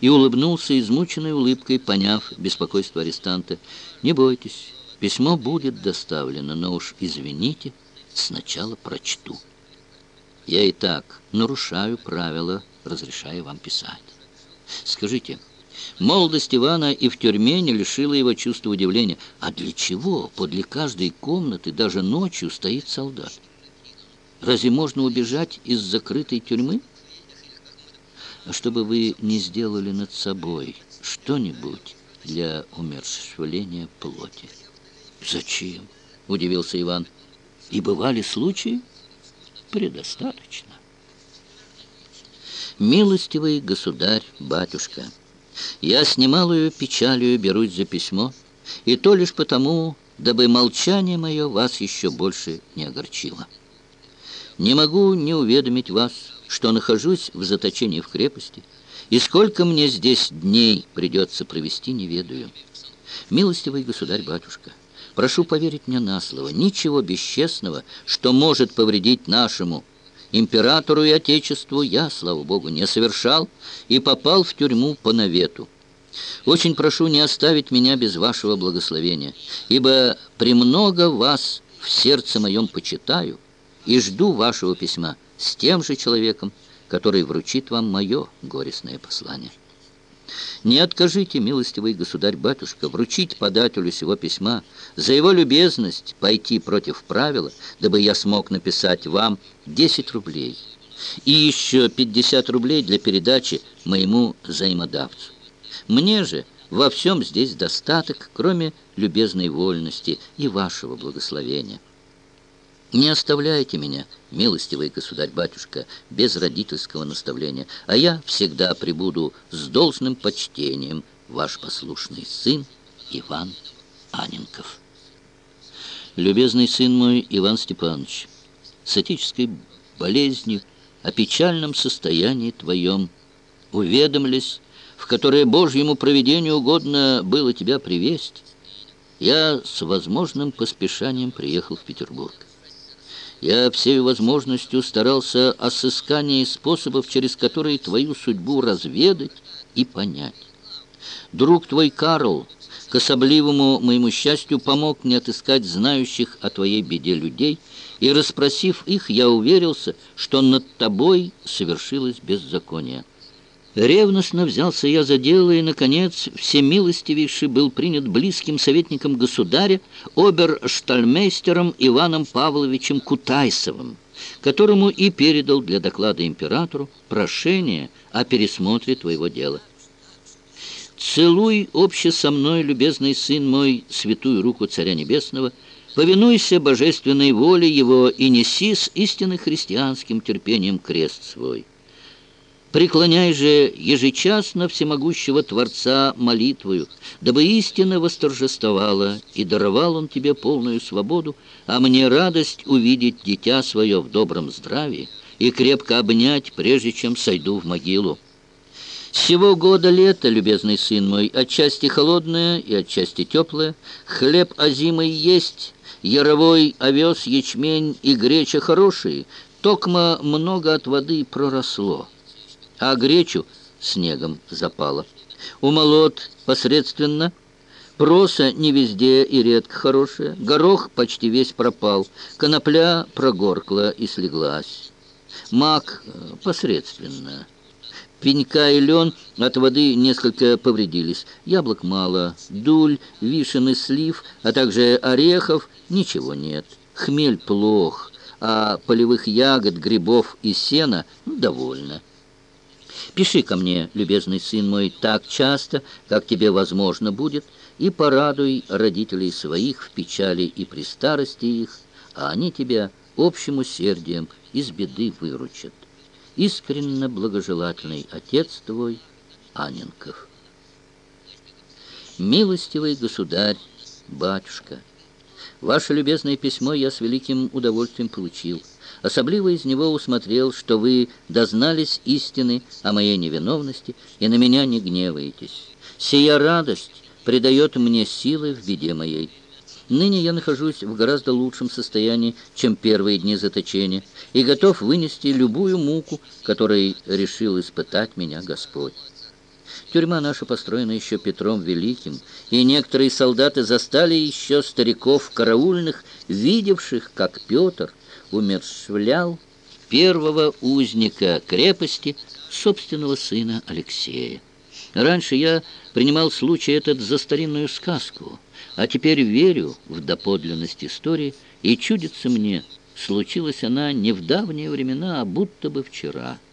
и улыбнулся измученной улыбкой, поняв беспокойство арестанта. «Не бойтесь, письмо будет доставлено, но уж извините, сначала прочту. Я и так нарушаю правила, разрешая вам писать. Скажите, молодость Ивана и в тюрьме не лишила его чувства удивления. А для чего подле каждой комнаты даже ночью стоит солдат? Разве можно убежать из закрытой тюрьмы? Чтобы вы не сделали над собой что-нибудь для умерщвления плоти. «Зачем?» — удивился Иван. «И бывали случаи?» «Предостаточно». «Милостивый государь, батюшка, я с немалою печалью берусь за письмо, и то лишь потому, дабы молчание мое вас еще больше не огорчило. Не могу не уведомить вас, что нахожусь в заточении в крепости, и сколько мне здесь дней придется провести, не ведаю. Милостивый государь-батюшка, прошу поверить мне на слово, ничего бесчестного, что может повредить нашему императору и отечеству, я, слава богу, не совершал и попал в тюрьму по навету. Очень прошу не оставить меня без вашего благословения, ибо премного вас в сердце моем почитаю и жду вашего письма с тем же человеком, который вручит вам мое горестное послание. Не откажите, милостивый государь-батюшка, вручить подателю сего письма за его любезность пойти против правила, дабы я смог написать вам 10 рублей и еще 50 рублей для передачи моему взаимодавцу. Мне же во всем здесь достаток, кроме любезной вольности и вашего благословения. Не оставляйте меня, милостивый государь-батюшка, без родительского наставления, а я всегда прибуду с должным почтением ваш послушный сын Иван Аненков. Любезный сын мой Иван Степанович, с отеческой болезнью о печальном состоянии твоем уведомлюсь, в которое Божьему провидению угодно было тебя привесть, я с возможным поспешанием приехал в Петербург. Я всей возможностью старался о сыскании способов, через которые твою судьбу разведать и понять. Друг твой Карл, к особливому моему счастью, помог мне отыскать знающих о твоей беде людей, и, расспросив их, я уверился, что над тобой совершилось беззаконие. Ревностно взялся я за дело, и, наконец, всемилостивейший был принят близким советником государя, оберштальмейстером Иваном Павловичем Кутайсовым, которому и передал для доклада императору прошение о пересмотре твоего дела. «Целуй обще со мной, любезный сын мой, святую руку Царя Небесного, повинуйся божественной воле его и неси с истинно христианским терпением крест свой». Преклоняй же ежечасно всемогущего Творца молитвою, дабы истина восторжествовала, и даровал Он тебе полную свободу, а мне радость увидеть дитя свое в добром здравии и крепко обнять, прежде чем сойду в могилу. Сего года лето, любезный сын мой, отчасти холодное и отчасти теплое, хлеб озимый есть, яровой овес, ячмень и греча хорошие, токма много от воды проросло» а гречу снегом запало. Умолот посредственно, проса не везде и редко хорошая, горох почти весь пропал, конопля прогоркла и слеглась. Мак э, посредственно. Пенька и лен от воды несколько повредились. Яблок мало, дуль, вишен и слив, а также орехов ничего нет. Хмель плох, а полевых ягод, грибов и сена довольно. Пиши ко мне, любезный сын мой, так часто, как тебе возможно будет, и порадуй родителей своих в печали и при старости их, а они тебя общим усердием из беды выручат. Искренне благожелательный отец твой, Аненков. Милостивый государь, батюшка, ваше любезное письмо я с великим удовольствием получил. Особливо из него усмотрел, что вы дознались истины о моей невиновности и на меня не гневаетесь. Сия радость придает мне силы в беде моей. Ныне я нахожусь в гораздо лучшем состоянии, чем первые дни заточения, и готов вынести любую муку, которой решил испытать меня Господь. Тюрьма наша построена еще Петром Великим, и некоторые солдаты застали еще стариков караульных, видевших, как Петр умершвлял первого узника крепости, собственного сына Алексея. Раньше я принимал случай этот за старинную сказку, а теперь верю в доподлинность истории, и чудится мне, случилась она не в давние времена, а будто бы вчера –